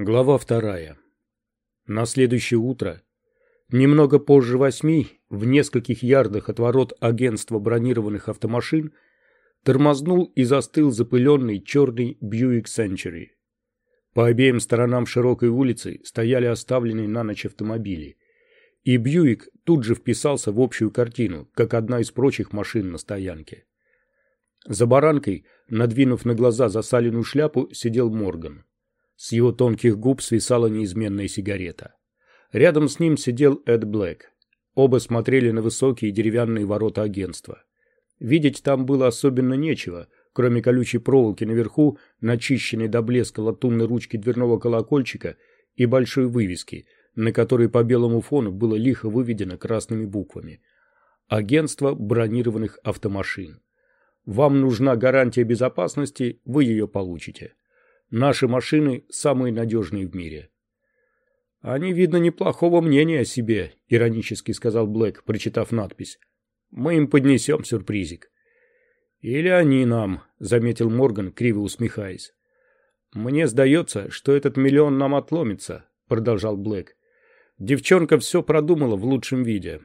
Глава вторая. На следующее утро, немного позже восьми, в нескольких ярдах от ворот агентства бронированных автомашин, тормознул и застыл запыленный черный Бьюик Сенчури. По обеим сторонам широкой улицы стояли оставленные на ночь автомобили, и Бьюик тут же вписался в общую картину, как одна из прочих машин на стоянке. За баранкой, надвинув на глаза засаленную шляпу, сидел Морган. С его тонких губ свисала неизменная сигарета. Рядом с ним сидел Эд Блэк. Оба смотрели на высокие деревянные ворота агентства. Видеть там было особенно нечего, кроме колючей проволоки наверху, начищенной до блеска латунной ручки дверного колокольчика и большой вывески, на которой по белому фону было лихо выведено красными буквами. Агентство бронированных автомашин. Вам нужна гарантия безопасности, вы ее получите. Наши машины самые надежные в мире. Они, видно, неплохого мнения о себе, иронически сказал Блэк, прочитав надпись. Мы им поднесем сюрпризик. Или они нам, заметил Морган, криво усмехаясь. Мне сдается, что этот миллион нам отломится, продолжал Блэк. Девчонка все продумала в лучшем виде.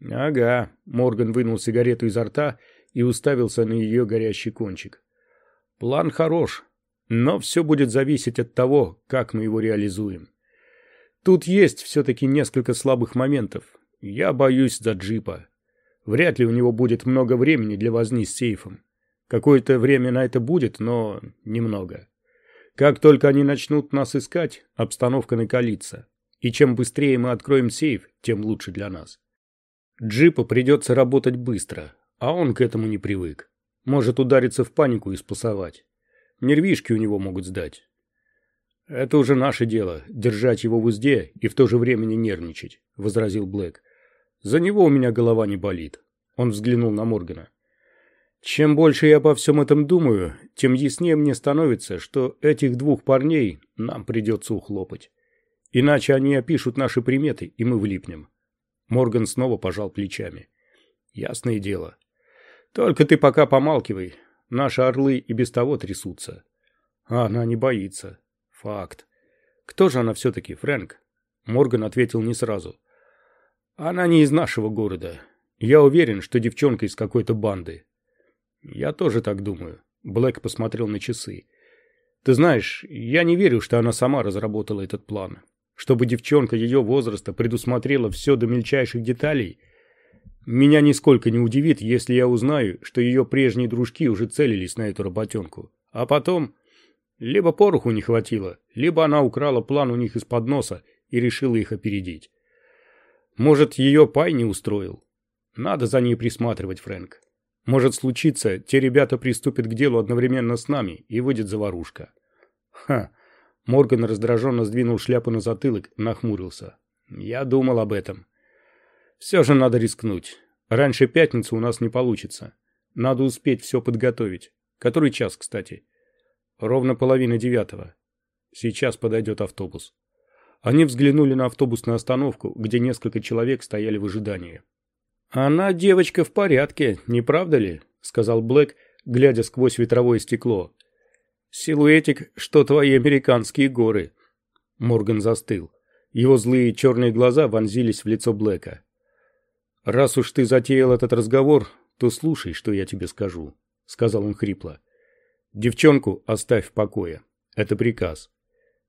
Ага, Морган вынул сигарету изо рта и уставился на ее горящий кончик. План хорош, но все будет зависеть от того, как мы его реализуем. Тут есть все-таки несколько слабых моментов. Я боюсь за джипа. Вряд ли у него будет много времени для возни с сейфом. Какое-то время на это будет, но немного. Как только они начнут нас искать, обстановка накалится. И чем быстрее мы откроем сейф, тем лучше для нас. Джипу придется работать быстро, а он к этому не привык. Может удариться в панику и спасовать. Нервишки у него могут сдать. Это уже наше дело, держать его в узде и в то же время не нервничать, возразил Блэк. За него у меня голова не болит. Он взглянул на Моргана. Чем больше я обо всем этом думаю, тем яснее мне становится, что этих двух парней нам придется ухлопать. Иначе они опишут наши приметы, и мы влипнем. Морган снова пожал плечами. Ясное дело. Только ты пока помалкивай, Наши орлы и без того трясутся. А она не боится. Факт. Кто же она все-таки, Фрэнк? Морган ответил не сразу. Она не из нашего города. Я уверен, что девчонка из какой-то банды. Я тоже так думаю. Блэк посмотрел на часы. Ты знаешь, я не верю, что она сама разработала этот план. Чтобы девчонка ее возраста предусмотрела все до мельчайших деталей, меня нисколько не удивит, если я узнаю, что ее прежние дружки уже целились на эту работенку. А потом... Либо пороху не хватило, либо она украла план у них из-под носа и решила их опередить. Может, ее пай не устроил? Надо за ней присматривать, Фрэнк. Может случиться, те ребята приступят к делу одновременно с нами, и выйдет заварушка. Ха. Морган раздраженно сдвинул шляпу на затылок, нахмурился. Я думал об этом. Все же надо рискнуть. Раньше пятницы у нас не получится. Надо успеть все подготовить. Который час, кстати? Ровно половина девятого. Сейчас подойдет автобус. Они взглянули на автобусную остановку, где несколько человек стояли в ожидании. «Она девочка в порядке, не правда ли?» — сказал Блэк, глядя сквозь ветровое стекло. «Силуэтик, что твои американские горы». Морган застыл. Его злые черные глаза вонзились в лицо Блэка. «Раз уж ты затеял этот разговор, то слушай, что я тебе скажу», — сказал он хрипло. «Девчонку оставь в покое. Это приказ.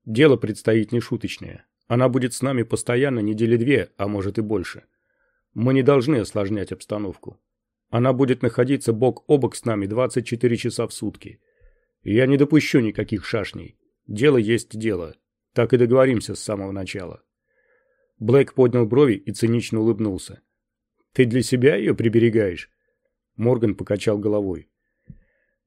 Дело предстоит нешуточное. Она будет с нами постоянно недели две, а может и больше. Мы не должны осложнять обстановку. Она будет находиться бок о бок с нами 24 часа в сутки. Я не допущу никаких шашней. Дело есть дело. Так и договоримся с самого начала». Блэк поднял брови и цинично улыбнулся. Ты для себя ее приберегаешь?» Морган покачал головой.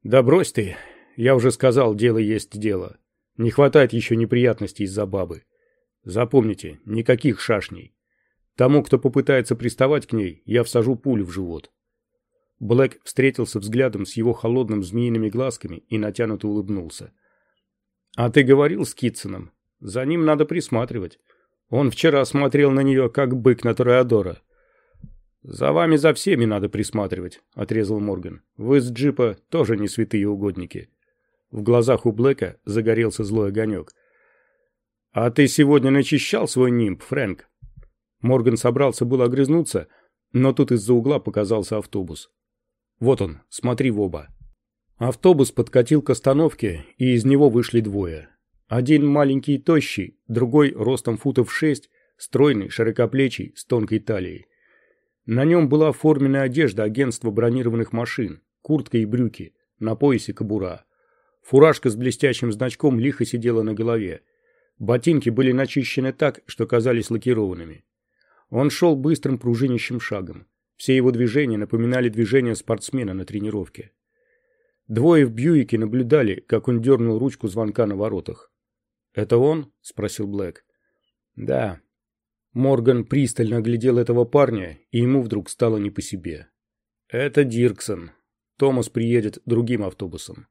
«Да брось ты. Я уже сказал, дело есть дело. Не хватает еще неприятностей из-за бабы. Запомните, никаких шашней. Тому, кто попытается приставать к ней, я всажу пулю в живот». Блэк встретился взглядом с его холодным змеиными глазками и натянуто улыбнулся. «А ты говорил с Китсоном? За ним надо присматривать. Он вчера смотрел на нее, как бык на Тореадора. «За вами за всеми надо присматривать», — отрезал Морган. «Вы с джипа тоже не святые угодники». В глазах у Блэка загорелся злой огонек. «А ты сегодня начищал свой нимб, Фрэнк?» Морган собрался было огрызнуться, но тут из-за угла показался автобус. «Вот он, смотри в оба». Автобус подкатил к остановке, и из него вышли двое. Один маленький и тощий, другой ростом футов шесть, стройный, широкоплечий, с тонкой талией. На нем была форменная одежда агентства бронированных машин, куртка и брюки, на поясе кобура. Фуражка с блестящим значком лихо сидела на голове. Ботинки были начищены так, что казались лакированными. Он шел быстрым пружинищим шагом. Все его движения напоминали движения спортсмена на тренировке. Двое в Бьюике наблюдали, как он дернул ручку звонка на воротах. «Это он?» — спросил Блэк. «Да». Морган пристально глядел этого парня, и ему вдруг стало не по себе. «Это Дирксон. Томас приедет другим автобусом».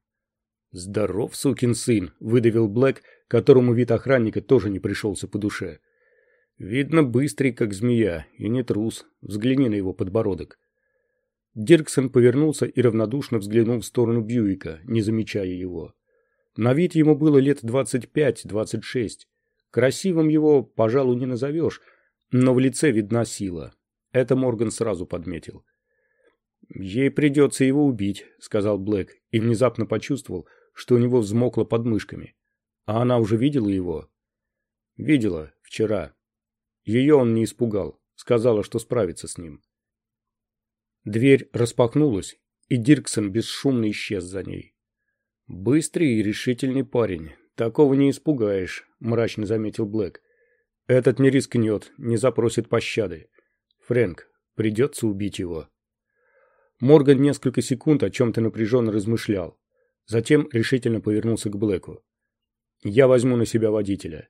«Здоров, сукин сын!» — выдавил Блэк, которому вид охранника тоже не пришелся по душе. «Видно, быстрый, как змея, и не трус. Взгляни на его подбородок». Дирксон повернулся и равнодушно взглянул в сторону Бьюика, не замечая его. На вид ему было лет двадцать пять-двадцать шесть. Красивым его, пожалуй, не назовешь, но в лице видна сила. Это Морган сразу подметил. «Ей придется его убить», — сказал Блэк, и внезапно почувствовал, что у него взмокло под мышками. А она уже видела его? Видела, вчера. Ее он не испугал, сказала, что справится с ним. Дверь распахнулась, и Дирксон бесшумно исчез за ней. «Быстрый и решительный парень. Такого не испугаешь», — мрачно заметил Блэк. «Этот не рискнет, не запросит пощады. Фрэнк, придется убить его». Морган несколько секунд о чем-то напряженно размышлял. Затем решительно повернулся к Блэку. «Я возьму на себя водителя.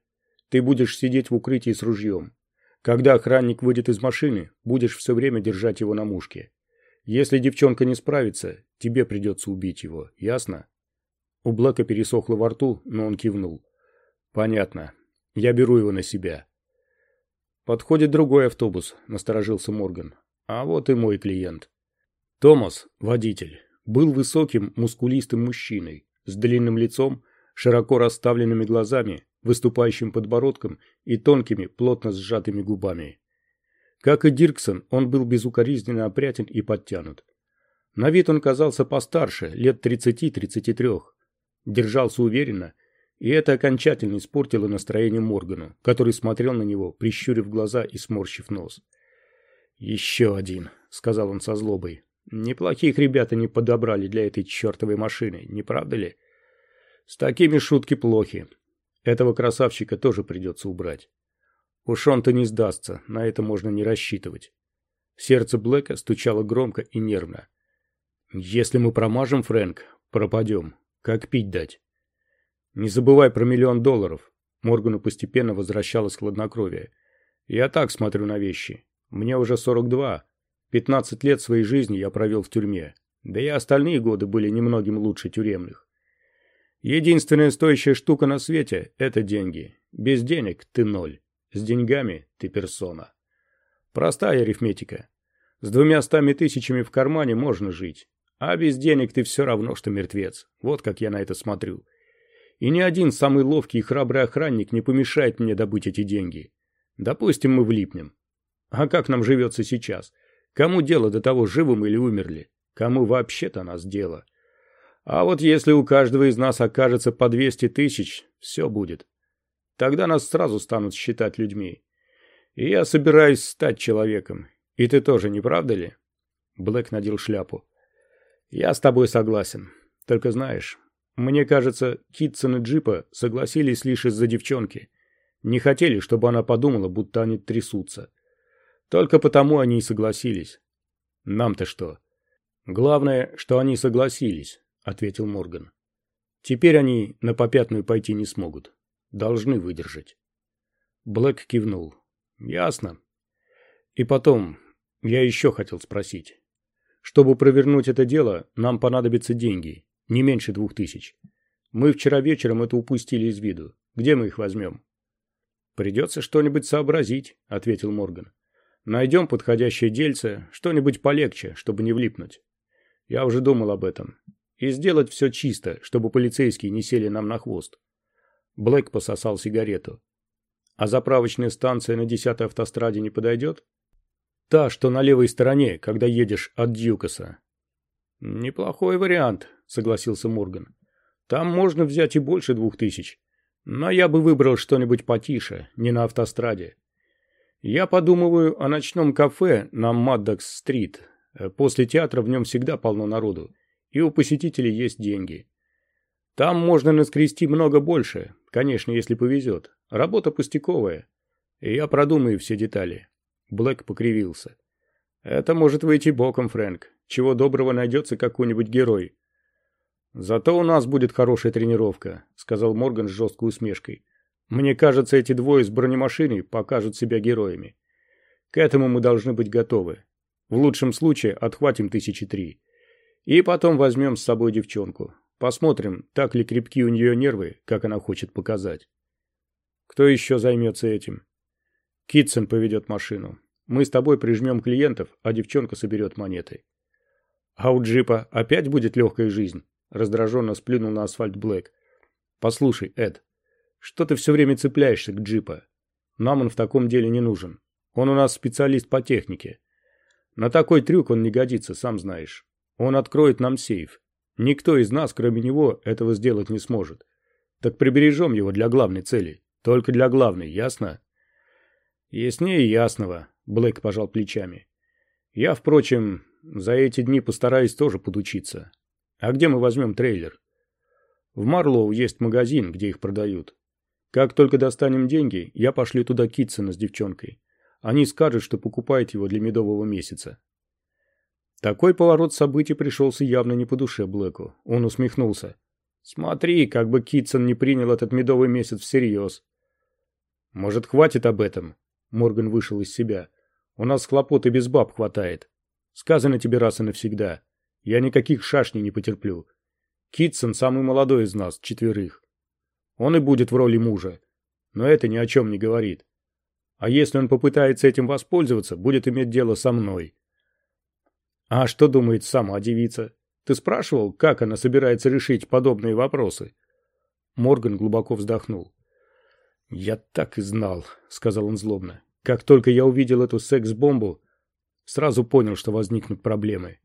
Ты будешь сидеть в укрытии с ружьем. Когда охранник выйдет из машины, будешь все время держать его на мушке. Если девчонка не справится, тебе придется убить его, ясно?» У Блэка пересохло во рту, но он кивнул. «Понятно. Я беру его на себя». «Подходит другой автобус», — насторожился Морган. «А вот и мой клиент». Томас, водитель, был высоким, мускулистым мужчиной, с длинным лицом, широко расставленными глазами, выступающим подбородком и тонкими, плотно сжатыми губами. Как и Дирксон, он был безукоризненно опрятен и подтянут. На вид он казался постарше, лет 30-33. Держался уверенно, и это окончательно испортило настроение Моргану, который смотрел на него, прищурив глаза и сморщив нос. «Еще один», — сказал он со злобой. Неплохих ребят они подобрали для этой чертовой машины, не правда ли? С такими шутки плохи. Этого красавчика тоже придется убрать. Уж он-то не сдастся, на это можно не рассчитывать. Сердце Блэка стучало громко и нервно. «Если мы промажем, Фрэнк, пропадем. Как пить дать?» «Не забывай про миллион долларов». Моргану постепенно возвращалось хладнокровие. «Я так смотрю на вещи. Мне уже сорок два, Пятнадцать лет своей жизни я провел в тюрьме, да и остальные годы были немногим лучше тюремных. Единственная стоящая штука на свете – это деньги. Без денег ты ноль, с деньгами ты персона. Простая арифметика. С двумя стами тысячами в кармане можно жить, а без денег ты все равно, что мертвец. Вот как я на это смотрю. И ни один самый ловкий и храбрый охранник не помешает мне добыть эти деньги. Допустим, мы влипнем. А как нам живется сейчас? Кому дело до того, живы мы или умерли? Кому вообще-то нас дело? А вот если у каждого из нас окажется по 200 тысяч, все будет. Тогда нас сразу станут считать людьми. И я собираюсь стать человеком. И ты тоже, не правда ли? Блэк надел шляпу. Я с тобой согласен. Только знаешь, мне кажется, Китсон и Джипа согласились лишь из-за девчонки. Не хотели, чтобы она подумала, будто они трясутся. Только потому они и согласились. Нам-то что? Главное, что они согласились, ответил Морган. Теперь они на попятную пойти не смогут. Должны выдержать. Блэк кивнул. Ясно. И потом, я еще хотел спросить. Чтобы провернуть это дело, нам понадобятся деньги, не меньше двух тысяч. Мы вчера вечером это упустили из виду. Где мы их возьмем? Придется что-нибудь сообразить, ответил Морган. Найдем подходящее дельце, что-нибудь полегче, чтобы не влипнуть. Я уже думал об этом. И сделать все чисто, чтобы полицейские не сели нам на хвост. Блэк пососал сигарету. А заправочная станция на 10-й автостраде не подойдет? Та, что на левой стороне, когда едешь от Дьюкаса. Неплохой вариант, согласился Морган. Там можно взять и больше двух тысяч. Но я бы выбрал что-нибудь потише, не на автостраде. Я подумываю о ночном кафе на Маддокс-стрит. После театра в нем всегда полно народу, и у посетителей есть деньги. Там можно наскрести много больше, конечно, если повезет. Работа пустяковая. И я продумаю все детали. Блэк покривился. Это может выйти боком, Фрэнк. Чего доброго найдется какой-нибудь герой. Зато у нас будет хорошая тренировка, сказал Морган с жесткой усмешкой. Мне кажется, эти двое с бронемашиной покажут себя героями. К этому мы должны быть готовы. В лучшем случае отхватим тысячи три. И потом возьмем с собой девчонку. Посмотрим, так ли крепки у нее нервы, как она хочет показать. Кто еще займется этим? Китсон поведет машину. Мы с тобой прижмем клиентов, а девчонка соберет монеты. А у джипа опять будет легкая жизнь? Раздраженно сплюнул на асфальт Блэк. Послушай, Эд, что ты все время цепляешься к джипа? Нам он в таком деле не нужен. Он у нас специалист по технике. На такой трюк он не годится, сам знаешь. Он откроет нам сейф. Никто из нас, кроме него, этого сделать не сможет. Так прибережем его для главной цели. Только для главной, ясно? Яснее ясного, Блэк пожал плечами. Я, впрочем, за эти дни постараюсь тоже подучиться. А где мы возьмем трейлер? В Марлоу есть магазин, где их продают. Как только достанем деньги, я пошлю туда Китсона с девчонкой. Они скажут, что покупают его для медового месяца. Такой поворот событий пришелся явно не по душе Блэку. Он усмехнулся. «Смотри, как бы Китсон не принял этот медовый месяц всерьез». «Может, хватит об этом?» Морган вышел из себя. «У нас хлопот и без баб хватает. Сказано тебе раз и навсегда. Я никаких шашней не потерплю. Китсон самый молодой из нас, четверых. Он и будет в роли мужа. Но это ни о чем не говорит. А если он попытается этим воспользоваться, будет иметь дело со мной. А что думает сама девица? Ты спрашивал, как она собирается решить подобные вопросы? Морган глубоко вздохнул. «Я так и знал», — сказал он злобно. «Как только я увидел эту секс-бомбу, сразу понял, что возникнут проблемы.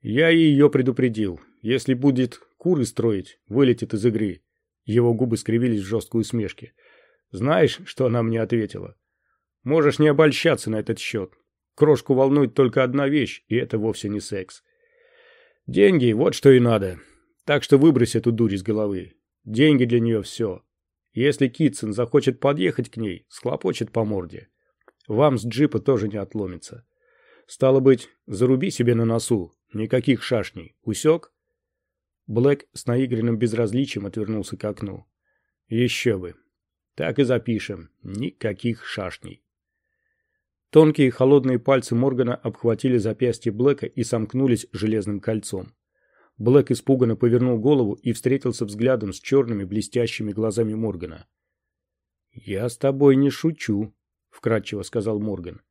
Я и ее предупредил. Если будет куры строить, вылетит из игры». Его губы скривились в жесткой усмешке. «Знаешь, что она мне ответила? Можешь не обольщаться на этот счет. Крошку волнует только одна вещь, и это вовсе не секс. Деньги, вот что и надо. Так что выбрось эту дурь из головы. Деньги для нее все. Если Китсон захочет подъехать к ней, схлопочет по морде. Вам с джипа тоже не отломится. Стало быть, заруби себе на носу. Никаких шашней. Усек? Блэк с наигранным безразличием отвернулся к окну. Еще бы. Так и запишем. Никаких шашней. Тонкие холодные пальцы Моргана обхватили запястье Блэка и сомкнулись железным кольцом. Блэк испуганно повернул голову и встретился взглядом с черными блестящими глазами Моргана. «Я с тобой не шучу», — вкратчиво сказал Морган.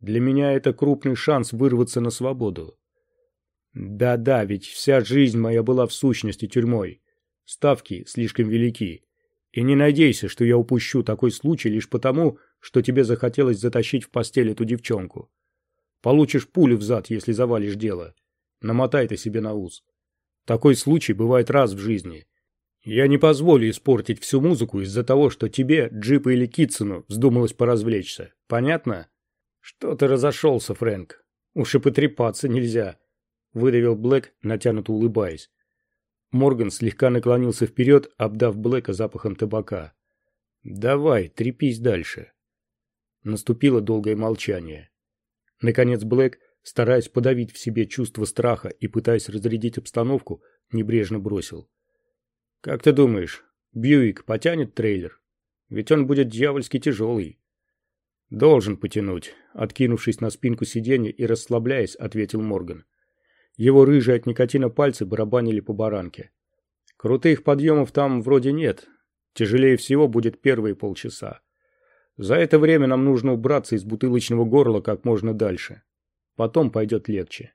«Для меня это крупный шанс вырваться на свободу». «Да-да, ведь вся жизнь моя была в сущности тюрьмой. Ставки слишком велики. И не надейся, что я упущу такой случай лишь потому, что тебе захотелось затащить в постель эту девчонку. Получишь пулю в зад, если завалишь дело. Намотай это себе на ус. Такой случай бывает раз в жизни. Я не позволю испортить всю музыку из-за того, что тебе, Джипу или Китсону, вздумалось поразвлечься. Понятно? Что ты разошелся, Фрэнк? Уж и потрепаться нельзя. Выдавил Блэк, натянуто улыбаясь. Морган слегка наклонился вперед, обдав Блэка запахом табака. «Давай, трепись дальше». Наступило долгое молчание. Наконец Блэк, стараясь подавить в себе чувство страха и пытаясь разрядить обстановку, небрежно бросил. «Как ты думаешь, Бьюик потянет трейлер? Ведь он будет дьявольски тяжелый». «Должен потянуть», — откинувшись на спинку сиденья и расслабляясь, ответил Морган. Его рыжие от никотина пальцы барабанили по баранке. «Крутых подъемов там вроде нет. Тяжелее всего будет первые полчаса. За это время нам нужно убраться из бутылочного горла как можно дальше. Потом пойдет легче.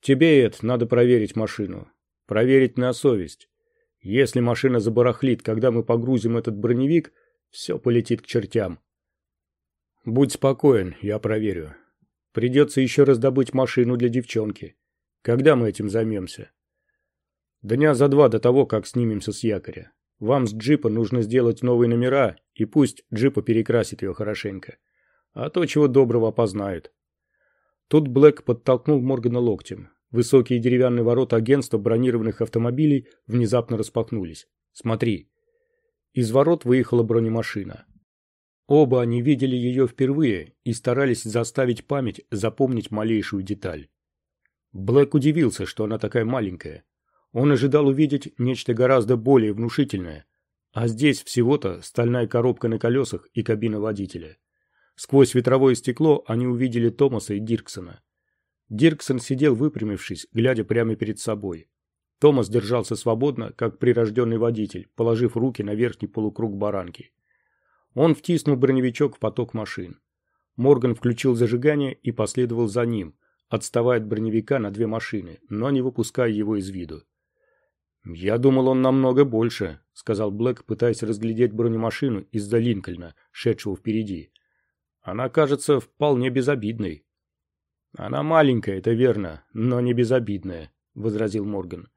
Тебе, Эд, надо проверить машину. Проверить на совесть. Если машина забарахлит, когда мы погрузим этот броневик, все полетит к чертям. Будь спокоен, я проверю. Придется еще раздобыть машину для девчонки. Когда мы этим займемся? Дня за два до того, как снимемся с якоря. Вам с джипа нужно сделать новые номера, и пусть джипа перекрасит ее хорошенько. А то, чего доброго, опознают. Тут Блэк подтолкнул Моргана локтем. Высокие деревянные ворота агентства бронированных автомобилей внезапно распахнулись. «Смотри». Из ворот выехала бронемашина. Оба они видели ее впервые и старались заставить память запомнить малейшую деталь. Блэк удивился, что она такая маленькая. Он ожидал увидеть нечто гораздо более внушительное, а здесь всего-то стальная коробка на колесах и кабина водителя. Сквозь ветровое стекло они увидели Томаса и Дирксона. Дирксон сидел выпрямившись, глядя прямо перед собой. Томас держался свободно, как прирожденный водитель, положив руки на верхний полукруг баранки. Он втиснул броневичок в поток машин. Морган включил зажигание и последовал за ним, отставая от броневика на две машины, но не выпуская его из виду. «Я думал, он намного больше», — сказал Блэк, пытаясь разглядеть бронемашину из-за Линкольна, шедшего впереди. «Она кажется вполне безобидной». «Она маленькая, это верно, но не безобидная», — возразил Морган.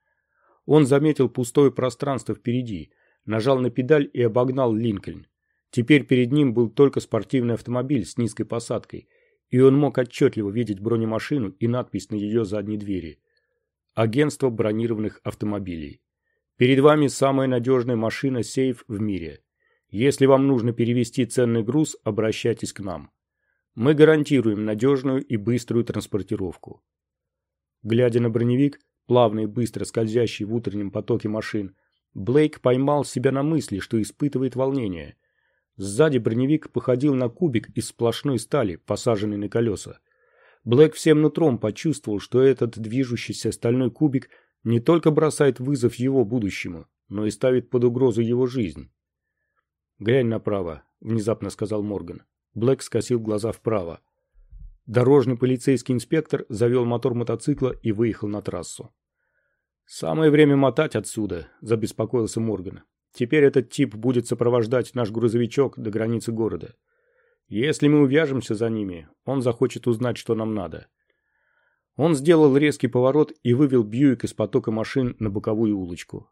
Он заметил пустое пространство впереди, нажал на педаль и обогнал Линкольн. Теперь перед ним был только спортивный автомобиль с низкой посадкой, и он мог отчетливо видеть бронемашину и надпись на ее задней двери. Агентство бронированных автомобилей. Перед вами самая надежная машина-сейф в мире. Если вам нужно перевести ценный груз, обращайтесь к нам. Мы гарантируем надежную и быструю транспортировку. Глядя на броневик, плавно и быстро скользящий в утреннем потоке машин, Блейк поймал себя на мысли, что испытывает волнение. Сзади броневик походил на кубик из сплошной стали, посаженный на колеса. Блэк всем нутром почувствовал, что этот движущийся стальной кубик не только бросает вызов его будущему, но и ставит под угрозу его жизнь. «Глянь направо», — внезапно сказал Морган. Блэк скосил глаза вправо. Дорожный полицейский инспектор завел мотор мотоцикла и выехал на трассу. «Самое время мотать отсюда», – забеспокоился Морган. «Теперь этот тип будет сопровождать наш грузовичок до границы города. Если мы увяжемся за ними, он захочет узнать, что нам надо». Он сделал резкий поворот и вывел Бьюик из потока машин на боковую улочку.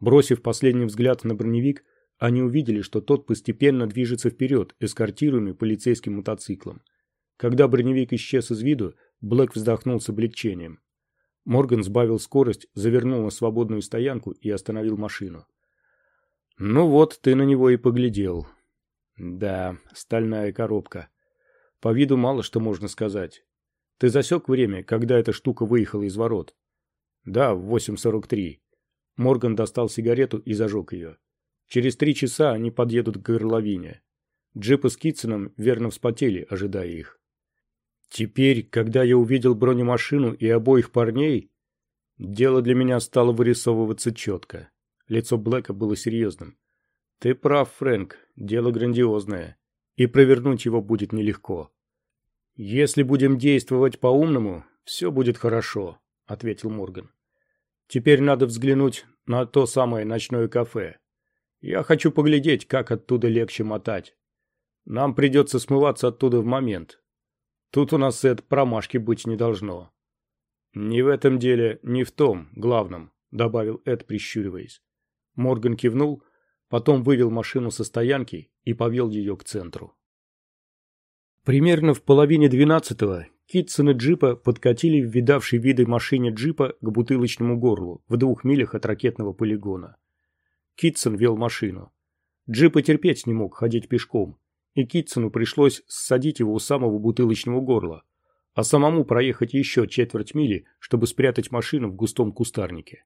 Бросив последний взгляд на броневик, они увидели, что тот постепенно движется вперед, эскортируемый полицейским мотоциклом. Когда броневик исчез из виду, Блэк вздохнул с облегчением. Морган сбавил скорость, завернул на свободную стоянку и остановил машину. «Ну вот, ты на него и поглядел». «Да, стальная коробка. По виду мало что можно сказать. Ты засек время, когда эта штука выехала из ворот?» «Да, в 8.43». Морган достал сигарету и зажег ее. Через три часа они подъедут к горловине. Джипы с Китсоном верно вспотели, ожидая их. Теперь, когда я увидел бронемашину и обоих парней, дело для меня стало вырисовываться четко. Лицо Блэка было серьезным. Ты прав, Фрэнк, дело грандиозное, и провернуть его будет нелегко. Если будем действовать по-умному, все будет хорошо, ответил Морган. Теперь надо взглянуть на то самое ночное кафе. Я хочу поглядеть, как оттуда легче мотать. Нам придется смываться оттуда в момент. Тут у нас, Эд, промашки быть не должно. Не в этом деле, не в том, главном, добавил Эд, прищуриваясь. Морган кивнул, потом вывел машину со стоянки и повел ее к центру. Примерно в половине двенадцатого Китсон и Джипа подкатили в видавшей виды машине Джипа к бутылочному горлу в двух милях от ракетного полигона. Китсон вел машину. Джип и терпеть не мог ходить пешком, и Китсону пришлось ссадить его у самого бутылочного горла, а самому проехать еще четверть мили, чтобы спрятать машину в густом кустарнике.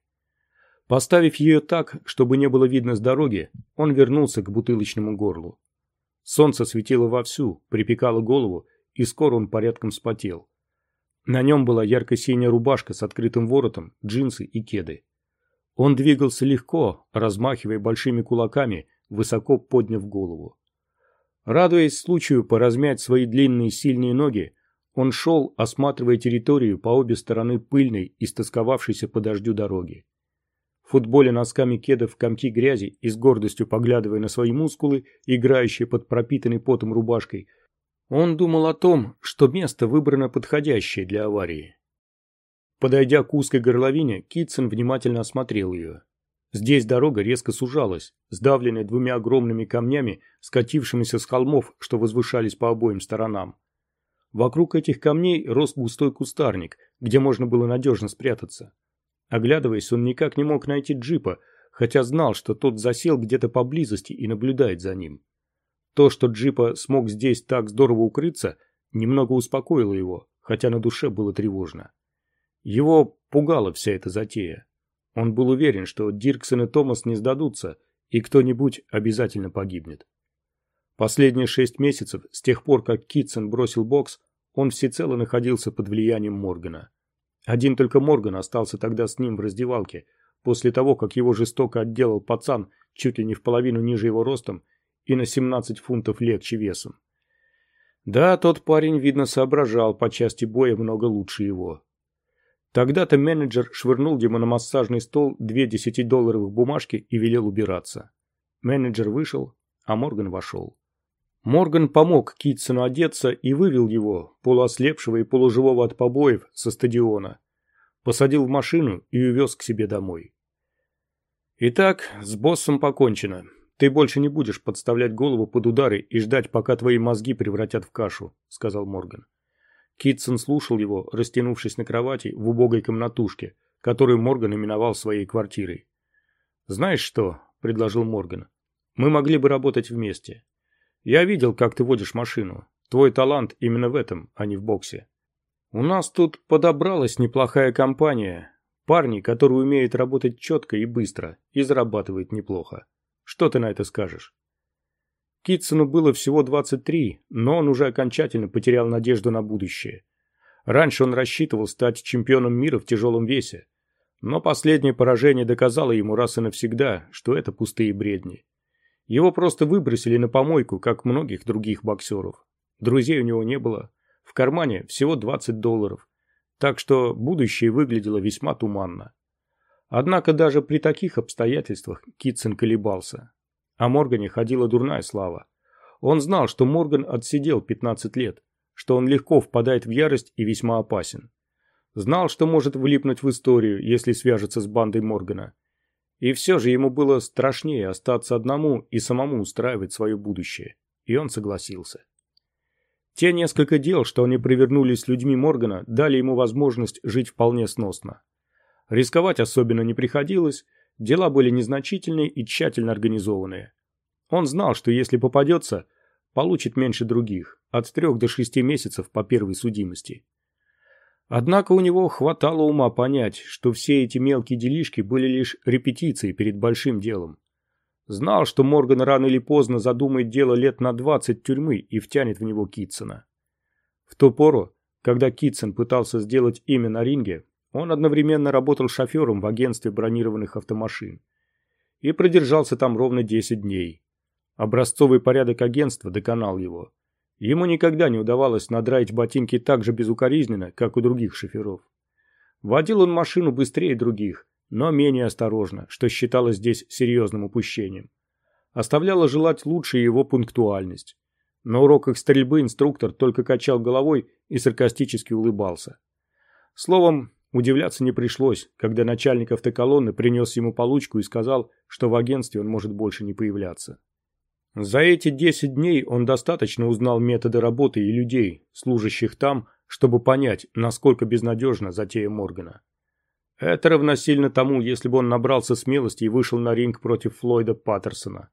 Поставив ее так, чтобы не было видно с дороги, он вернулся к бутылочному горлу. Солнце светило вовсю, припекало голову, и скоро он порядком спотел. На нем была ярко-синяя рубашка с открытым воротом, джинсы и кеды. Он двигался легко, размахивая большими кулаками, высоко подняв голову. Радуясь случаю поразмять свои длинные сильные ноги, он шел, осматривая территорию по обе стороны пыльной, истосковавшейся по дождю дороги. Футболе носками кедов комки грязи и с гордостью поглядывая на свои мускулы, играющие под пропитанной потом рубашкой, он думал о том, что место выбрано подходящее для аварии. Подойдя к узкой горловине, Китсон внимательно осмотрел ее. Здесь дорога резко сужалась, сдавленная двумя огромными камнями, скатившимися с холмов, что возвышались по обоим сторонам. Вокруг этих камней рос густой кустарник, где можно было надежно спрятаться. Оглядываясь, он никак не мог найти джипа, хотя знал, что тот засел где-то поблизости и наблюдает за ним. То, что джипа смог здесь так здорово укрыться, немного успокоило его, хотя на душе было тревожно. Его пугала вся эта затея. Он был уверен, что Дирксон и Томас не сдадутся, и кто-нибудь обязательно погибнет. Последние шесть месяцев, с тех пор, как Китсон бросил бокс, он всецело находился под влиянием Моргана. Один только Морган остался тогда с ним в раздевалке, после того, как его жестоко отделал пацан чуть ли не в половину ниже его ростом и на 17 фунтов легче весом. Да, тот парень, видно, соображал по части боя много лучше его. Тогда-то менеджер швырнул ему на массажный стол две десятидолларовых бумажки и велел убираться. Менеджер вышел, а Морган вошел. Морган помог Китсону одеться и вывел его, полуослепшего и полуживого от побоев, со стадиона. Посадил в машину и увез к себе домой. «Итак, с боссом покончено. Ты больше не будешь подставлять голову под удары и ждать, пока твои мозги превратят в кашу», — сказал Морган. Китсон слушал его, растянувшись на кровати в убогой комнатушке, которую Морган именовал своей квартирой. «Знаешь что?» – предложил Морган. «Мы могли бы работать вместе. Я видел, как ты водишь машину. Твой талант именно в этом, а не в боксе. У нас тут подобралась неплохая компания. Парни, которые умеют работать четко и быстро, и зарабатывают неплохо. Что ты на это скажешь?» Китсону было всего 23, но он уже окончательно потерял надежду на будущее. Раньше он рассчитывал стать чемпионом мира в тяжелом весе, но последнее поражение доказало ему раз и навсегда, что это пустые бредни. Его просто выбросили на помойку, как многих других боксеров. Друзей у него не было, в кармане всего 20 долларов, так что будущее выглядело весьма туманно. Однако даже при таких обстоятельствах Китсон колебался. О Моргане ходила дурная слава. Он знал, что Морган отсидел 15 лет, что он легко впадает в ярость и весьма опасен. Знал, что может влипнуть в историю, если свяжется с бандой Моргана. И все же ему было страшнее остаться одному и самому устраивать свое будущее. И он согласился. Те несколько дел, что они провернули с людьми Моргана, дали ему возможность жить вполне сносно. Рисковать особенно не приходилось, Дела были незначительные и тщательно организованные. Он знал, что если попадется, получит меньше других, от трех до шести месяцев по первой судимости. Однако у него хватало ума понять, что все эти мелкие делишки были лишь репетицией перед большим делом. Знал, что Морган рано или поздно задумает дело лет на двадцать тюрьмы и втянет в него Китсона. В ту пору, когда Китсон пытался сделать имя на ринге, он одновременно работал шофером в агентстве бронированных автомашин. И продержался там ровно 10 дней. Образцовый порядок агентства доконал его. Ему никогда не удавалось надраить ботинки так же безукоризненно, как у других шоферов. Водил он машину быстрее других, но менее осторожно, что считалось здесь серьезным упущением. Оставляла желать лучше его пунктуальность. На уроках стрельбы инструктор только качал головой и саркастически улыбался. Словом, Удивляться не пришлось, когда начальник автоколонны принес ему получку и сказал, что в агентстве он может больше не появляться. За эти 10 дней он достаточно узнал методы работы и людей, служащих там, чтобы понять, насколько безнадежна затея Моргана. Это равносильно тому, если бы он набрался смелости и вышел на ринг против Флойда Паттерсона.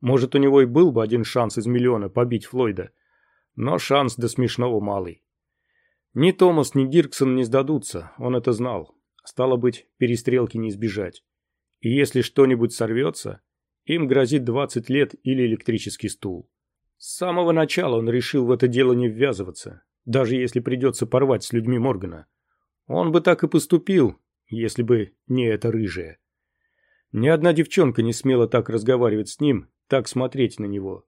Может, у него и был бы один шанс из миллиона побить Флойда, но шанс до смешного малый. Ни Томас, ни Дирксон не сдадутся, он это знал. Стало быть, перестрелки не избежать. И если что-нибудь сорвется, им грозит 20 лет или электрический стул. С самого начала он решил в это дело не ввязываться, даже если придется порвать с людьми Моргана. Он бы так и поступил, если бы не это рыжее. Ни одна девчонка не смела так разговаривать с ним, так смотреть на него.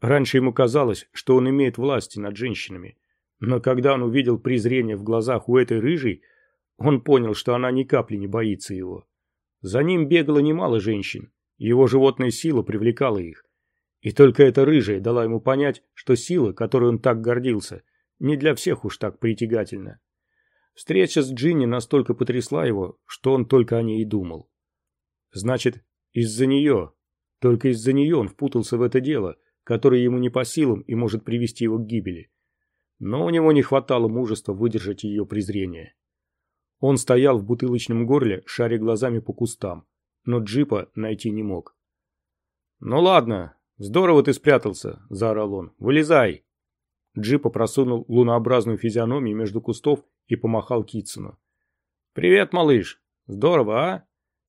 Раньше ему казалось, что он имеет власти над женщинами, но когда он увидел презрение в глазах у этой рыжей, он понял, что она ни капли не боится его. За ним бегало немало женщин, его животная сила привлекала их. И только эта рыжая дала ему понять, что сила, которой он так гордился, не для всех уж так притягательна. Встреча с Джинни настолько потрясла его, что он только о ней и думал. Значит, из-за нее, только из-за нее он впутался в это дело, которое ему не по силам и может привести его к гибели. Но у него не хватало мужества выдержать ее презрение. Он стоял в бутылочном горле, шаря глазами по кустам, но джипа найти не мог. «Ну ладно, здорово ты спрятался», – заорал он. «Вылезай!» Джипа просунул лунообразную физиономию между кустов и помахал Китсону. «Привет, малыш! Здорово, а?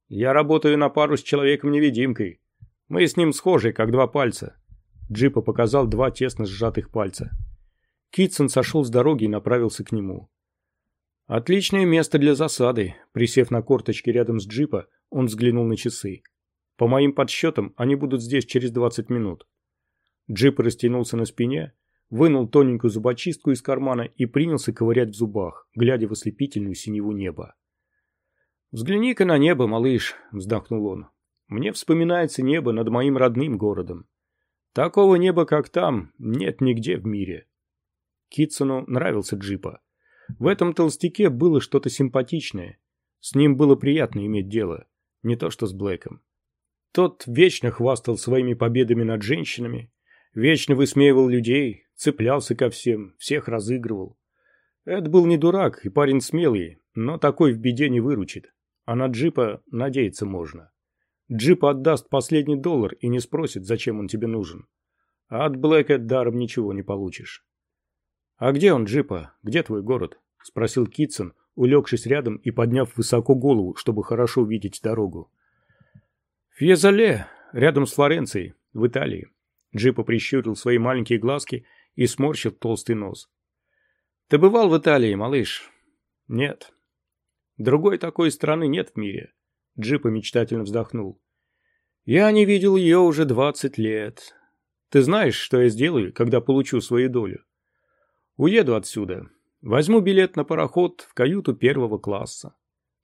Я работаю на пару с человеком-невидимкой. Мы с ним схожи, как два пальца». Джипа показал два тесно сжатых пальца. Китсон сошел с дороги и направился к нему. Отличное место для засады. Присев на корточки рядом с джипа, он взглянул на часы. По моим подсчетам, они будут здесь через 20 минут. Джип растянулся на спине, вынул тоненькую зубочистку из кармана и принялся ковырять в зубах, глядя в ослепительную синеву неба. «Взгляни-ка на небо, малыш», — вздохнул он. «Мне вспоминается небо над моим родным городом. Такого неба, как там, нет нигде в мире». Китсону нравился джипа. В этом толстяке было что-то симпатичное. С ним было приятно иметь дело, не то что с Блэком. Тот вечно хвастал своими победами над женщинами, вечно высмеивал людей, цеплялся ко всем, всех разыгрывал. Эд был не дурак и парень смелый, но такой в беде не выручит. А на джипа надеяться можно. Джип отдаст последний доллар и не спросит, зачем он тебе нужен. А от Блэка даром ничего не получишь. «А где он, Джипа? Где твой город?» – спросил Китсон, улегшись рядом и подняв высоко голову, чтобы хорошо видеть дорогу. «Фьезале, рядом с Флоренцией, в Италии». Джипа прищурил свои маленькие глазки и сморщил толстый нос. «Ты бывал в Италии, малыш?» «Нет». «Другой такой страны нет в мире». Джипа мечтательно вздохнул. «Я не видел ее уже двадцать лет. Ты знаешь, что я сделаю, когда получу свою долю?» Уеду отсюда. Возьму билет на пароход в каюту первого класса.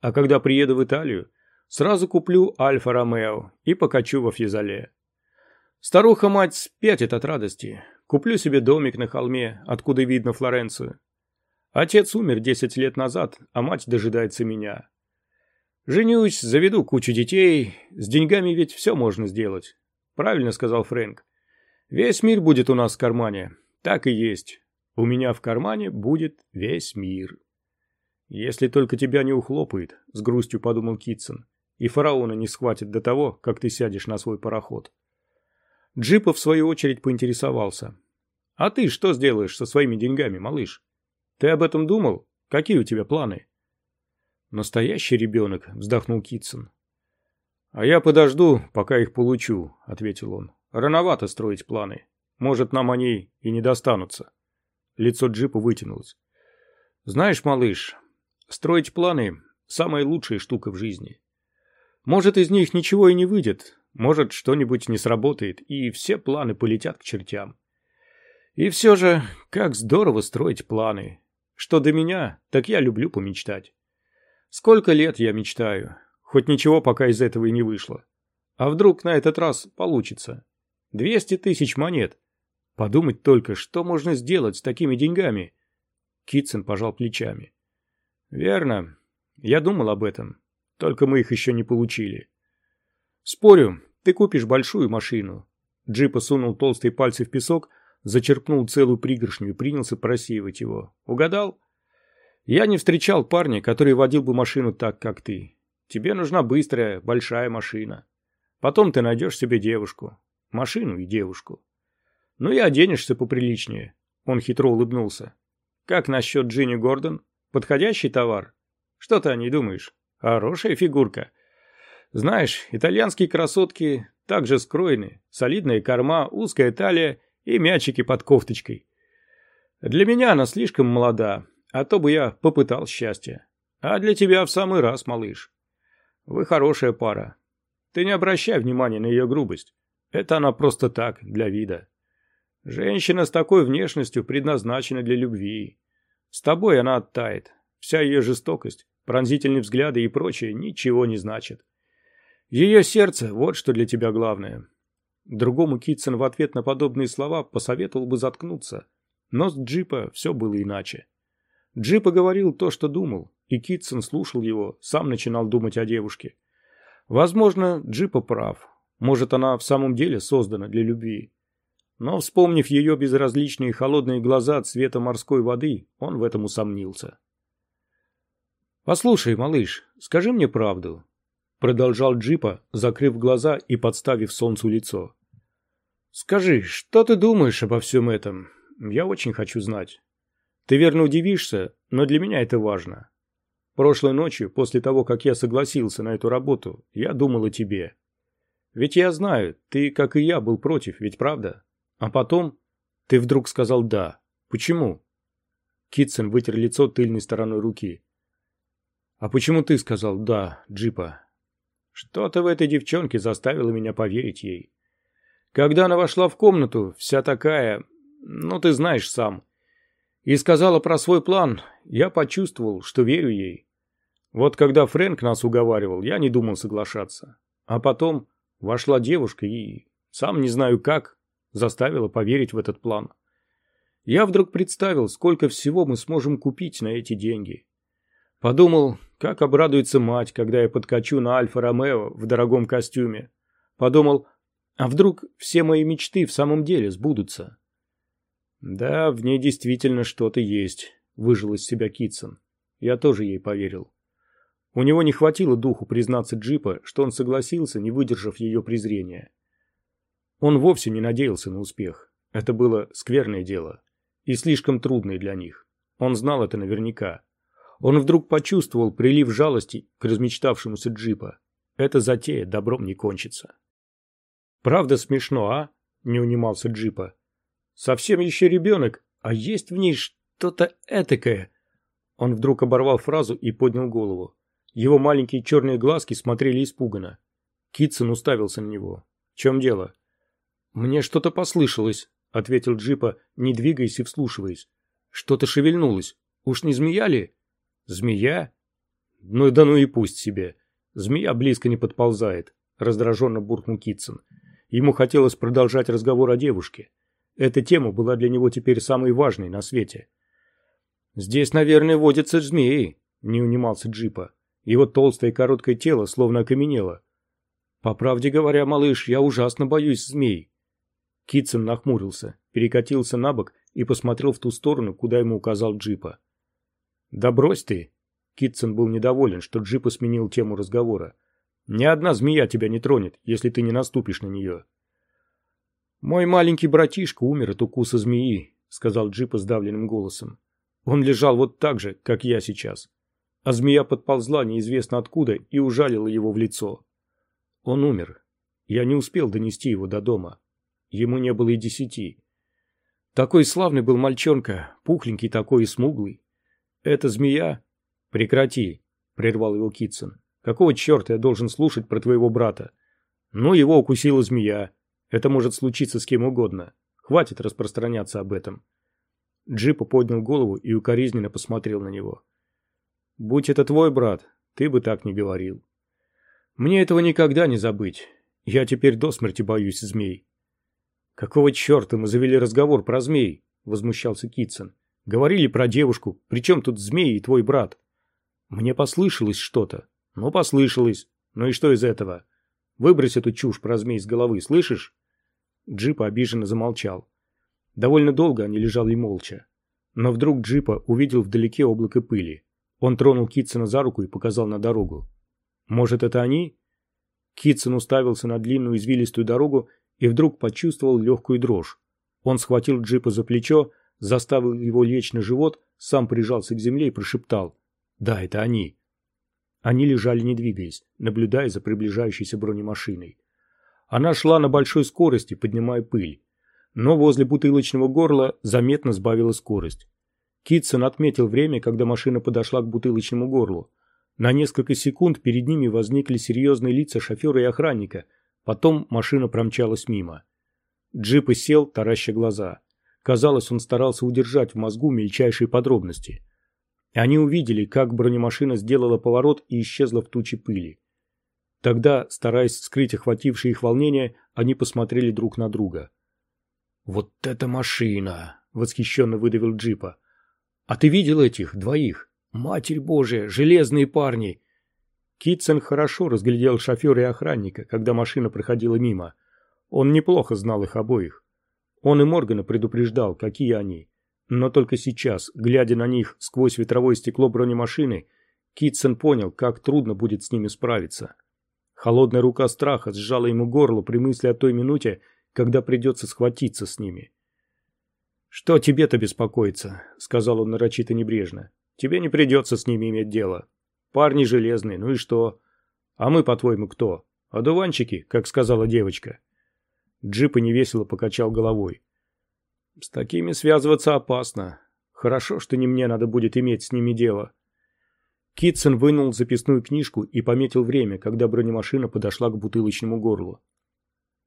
А когда приеду в Италию, сразу куплю Альфа-Ромео и покачу во Фьезале. Старуха-мать спятит от радости. Куплю себе домик на холме, откуда видно Флоренцию. Отец умер десять лет назад, а мать дожидается меня. Женюсь, заведу кучу детей. С деньгами ведь все можно сделать. Правильно сказал Фрэнк. Весь мир будет у нас в кармане. Так и есть. У меня в кармане будет весь мир. Если только тебя не ухлопает, с грустью подумал Китсон, и фараона не схватит до того, как ты сядешь на свой пароход. Джипа в свою очередь поинтересовался. А ты что сделаешь со своими деньгами, малыш? Ты об этом думал? Какие у тебя планы? Настоящий ребенок, вздохнул Китсон. А я подожду, пока их получу, ответил он. Рановато строить планы. Может, нам они и не достанутся. Лицо джипа вытянулось. «Знаешь, малыш, строить планы – самая лучшая штука в жизни. Может, из них ничего и не выйдет, может, что-нибудь не сработает, и все планы полетят к чертям. И все же, как здорово строить планы. Что до меня, так я люблю помечтать. Сколько лет я мечтаю, хоть ничего пока из этого и не вышло. А вдруг на этот раз получится? Двести тысяч монет. Подумать только, что можно сделать с такими деньгами? Китсон пожал плечами. Верно. Я думал об этом. Только мы их еще не получили. Спорю, ты купишь большую машину. Джипа сунул толстые пальцы в песок, зачерпнул целую пригоршню и принялся просеивать его. Угадал? Я не встречал парня, который водил бы машину так, как ты. Тебе нужна быстрая, большая машина. Потом ты найдешь себе девушку. Машину и девушку. Ну и оденешься поприличнее. Он хитро улыбнулся. Как насчет Джинни Гордон? Подходящий товар? Что ты о ней думаешь? Хорошая фигурка. Знаешь, итальянские красотки также скроены. Солидная корма, узкая талия и мячики под кофточкой. Для меня она слишком молода, а то бы я попытал счастья. А для тебя в самый раз, малыш. Вы хорошая пара. Ты не обращай внимания на ее грубость. Это она просто так, для вида. Женщина с такой внешностью предназначена для любви. С тобой она оттает. Вся ее жестокость, пронзительные взгляды и прочее ничего не значит. Ее сердце – вот что для тебя главное. Другому Китсон в ответ на подобные слова посоветовал бы заткнуться. Но с Джипа все было иначе. Джипа говорил то, что думал, и Китсон слушал его, сам начинал думать о девушке. Возможно, Джипа прав. Может, она в самом деле создана для любви. Но, вспомнив ее безразличные холодные глаза цвета морской воды, он в этом усомнился. «Послушай, малыш, скажи мне правду», — продолжал Джипа, закрыв глаза и подставив солнцу лицо. «Скажи, что ты думаешь обо всем этом? Я очень хочу знать. Ты верно удивишься, но для меня это важно. Прошлой ночью, после того, как я согласился на эту работу, я думал о тебе. Ведь я знаю, ты, как и я, был против, ведь правда? А потом ты вдруг сказал «да». Почему?» Китсон вытер лицо тыльной стороной руки. «А почему ты сказал «да», Джипа?» «Что-то в этой девчонке заставило меня поверить ей. Когда она вошла в комнату, вся такая... Ну, ты знаешь сам. И сказала про свой план, я почувствовал, что верю ей. Вот когда Фрэнк нас уговаривал, я не думал соглашаться. А потом вошла девушка и, сам не знаю как, заставила поверить в этот план. Я вдруг представил, сколько всего мы сможем купить на эти деньги. Подумал, как обрадуется мать, когда я подкачу на Альфа-Ромео в дорогом костюме. Подумал, а вдруг все мои мечты в самом деле сбудутся? Да, в ней действительно что-то есть, выжил из себя Китсон. Я тоже ей поверил. У него не хватило духу признаться Джипа, что он согласился, не выдержав ее презрения. Он вовсе не надеялся на успех. Это было скверное дело. И слишком трудное для них. Он знал это наверняка. Он вдруг почувствовал прилив жалости к размечтавшемуся джипа. Эта затея добром не кончится. «Правда смешно, а?» – не унимался джипа. «Совсем еще ребенок, а есть в ней что-то этакое». Он вдруг оборвал фразу и поднял голову. Его маленькие черные глазки смотрели испуганно. Китсон уставился на него. «В чем дело?» «Мне что-то послышалось», — ответил Джипа, не двигаясь и вслушиваясь. «Что-то шевельнулось. Уж не змея ли?» «Змея?» «Ну да ну и пусть себе. Змея близко не подползает», — раздраженно буркнул Китсон. Ему хотелось продолжать разговор о девушке. Эта тема была для него теперь самой важной на свете. «Здесь, наверное, водятся змеи», — не унимался Джипа. Его толстое и короткое тело словно окаменело. «По правде говоря, малыш, я ужасно боюсь змей. Китсон нахмурился, перекатился на бок и посмотрел в ту сторону, куда ему указал Джипа. «Да брось ты!» Китсон был недоволен, что Джипа сменил тему разговора. «Ни одна змея тебя не тронет, если ты не наступишь на нее». «Мой маленький братишка умер от укуса змеи», — сказал Джипа сдавленным голосом. «Он лежал вот так же, как я сейчас. А змея подползла неизвестно откуда и ужалила его в лицо. Он умер. Я не успел донести его до дома. Ему не было и десяти. Такой славный был мальчонка, пухленький такой и смуглый. Эта змея... Прекрати, прервал его Китсон. Какого черта я должен слушать про твоего брата? Ну, его укусила змея. Это может случиться с кем угодно. Хватит распространяться об этом. Джипа поднял голову и укоризненно посмотрел на него. «Будь это твой брат, ты бы так не говорил. Мне этого никогда не забыть. Я теперь до смерти боюсь змей. «Какого черта мы завели разговор про змей?» – возмущался Китсон. «Говорили про девушку. Причем тут змей и твой брат?» «Мне послышалось что-то». «Ну, послышалось. Ну и что из этого? Выбрось эту чушь про змей с головы, слышишь?» Джип обиженно замолчал. Довольно долго они лежали молча. Но вдруг Джипа увидел вдалеке облако пыли. Он тронул Китсона за руку и показал на дорогу. «Может, это они?» Китсон уставился на длинную извилистую дорогу и вдруг почувствовал легкую дрожь. Он схватил джипа за плечо, заставил его лечь на живот, сам прижался к земле и прошептал. «Да, это они». Они лежали не двигаясь, наблюдая за приближающейся бронемашиной. Она шла на большой скорости, поднимая пыль. Но возле бутылочного горла заметно сбавила скорость. Китсон отметил время, когда машина подошла к бутылочному горлу. На несколько секунд перед ними возникли серьезные лица шофера и охранника – Потом машина промчалась мимо. Джип и сел, тараща глаза. Казалось, он старался удержать в мозгу мельчайшие подробности. Они увидели, как бронемашина сделала поворот и исчезла в туче пыли. Тогда, стараясь скрыть охватившее их волнение, они посмотрели друг на друга. «Вот это машина!» — восхищенно выдавил Джипа. «А ты видел этих двоих? Матерь Божия, железные парни!» Китсон хорошо разглядел шофера и охранника, когда машина проходила мимо. Он неплохо знал их обоих. Он и Моргана предупреждал, какие они. Но только сейчас, глядя на них сквозь ветровое стекло бронемашины, Китсон понял, как трудно будет с ними справиться. Холодная рука страха сжала ему горло при мысли о той минуте, когда придется схватиться с ними. «Что тебе-то беспокоиться?» — сказал он нарочито небрежно. «Тебе не придется с ними иметь дело. Парни железные, ну и что? А мы, по-твоему, кто? Одуванчики, как сказала девочка». Джип и невесело покачал головой. «С такими связываться опасно. Хорошо, что не мне надо будет иметь с ними дело. Китсон вынул записную книжку и пометил время, когда бронемашина подошла к бутылочному горлу.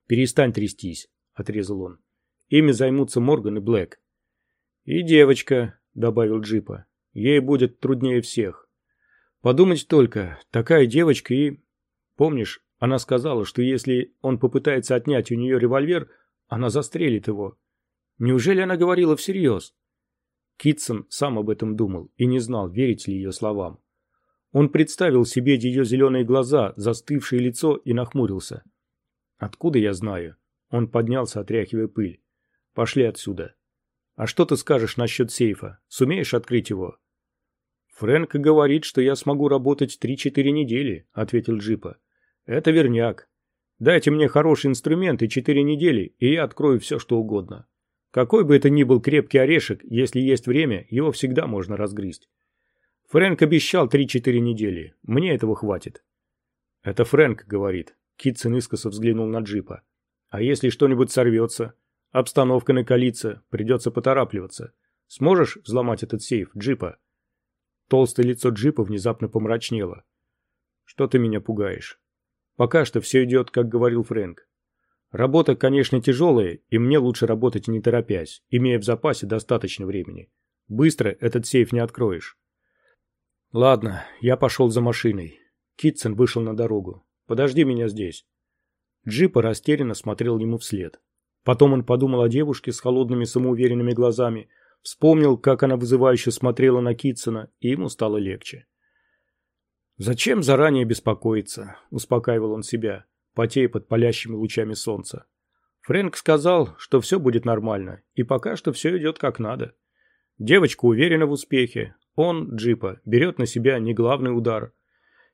«Перестань трястись», — отрезал он. «Ими займутся Морган и Блэк». «И девочка», — добавил Джипа. «Ей будет труднее всех. Подумать только, такая девочка и...» «Помнишь, она сказала, что если он попытается отнять у нее револьвер, она застрелит его. Неужели она говорила всерьез?» Китсон сам об этом думал и не знал, верить ли ее словам. Он представил себе ее зеленые глаза, застывшее лицо и нахмурился. «Откуда я знаю?» Он поднялся, отряхивая пыль. «Пошли отсюда. А что ты скажешь насчет сейфа? Сумеешь открыть его?» «Фрэнк говорит, что я смогу работать три-четыре недели», — ответил Джипа. «Это верняк. Дайте мне хороший инструмент и четыре недели, и я открою все, что угодно. Какой бы это ни был крепкий орешек, если есть время, его всегда можно разгрызть. Фрэнк обещал 3-4 недели. Мне этого хватит. Это Фрэнк говорит. Китсон искоса взглянул на джипа. А если что-нибудь сорвется? Обстановка накалится, придется поторапливаться. Сможешь взломать этот сейф, джипа? Толстое лицо джипа внезапно помрачнело. Что ты меня пугаешь? Пока что все идет, как говорил Фрэнк. Работа, конечно, тяжелая, и мне лучше работать не торопясь, имея в запасе достаточно времени. Быстро этот сейф не откроешь. «Ладно, я пошел за машиной». Китсон вышел на дорогу. «Подожди меня здесь». Джипа растерянно смотрел ему вслед. Потом он подумал о девушке с холодными самоуверенными глазами, вспомнил, как она вызывающе смотрела на Китсона, и ему стало легче. «Зачем заранее беспокоиться?» – успокаивал он себя, потея под палящими лучами солнца. Фрэнк сказал, что все будет нормально, и пока что все идет как надо. Девочка уверена в успехе, он, Джипа, берет на себя не главный удар.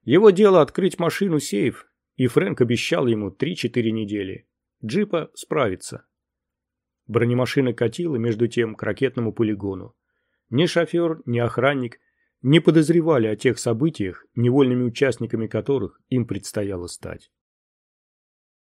Его дело открыть машину-сейф, и Фрэнк обещал ему 3-4 недели. Джипа справится. Бронемашина катила между тем к ракетному полигону. Ни шофер, ни охранник не подозревали о тех событиях, невольными участниками которых им предстояло стать.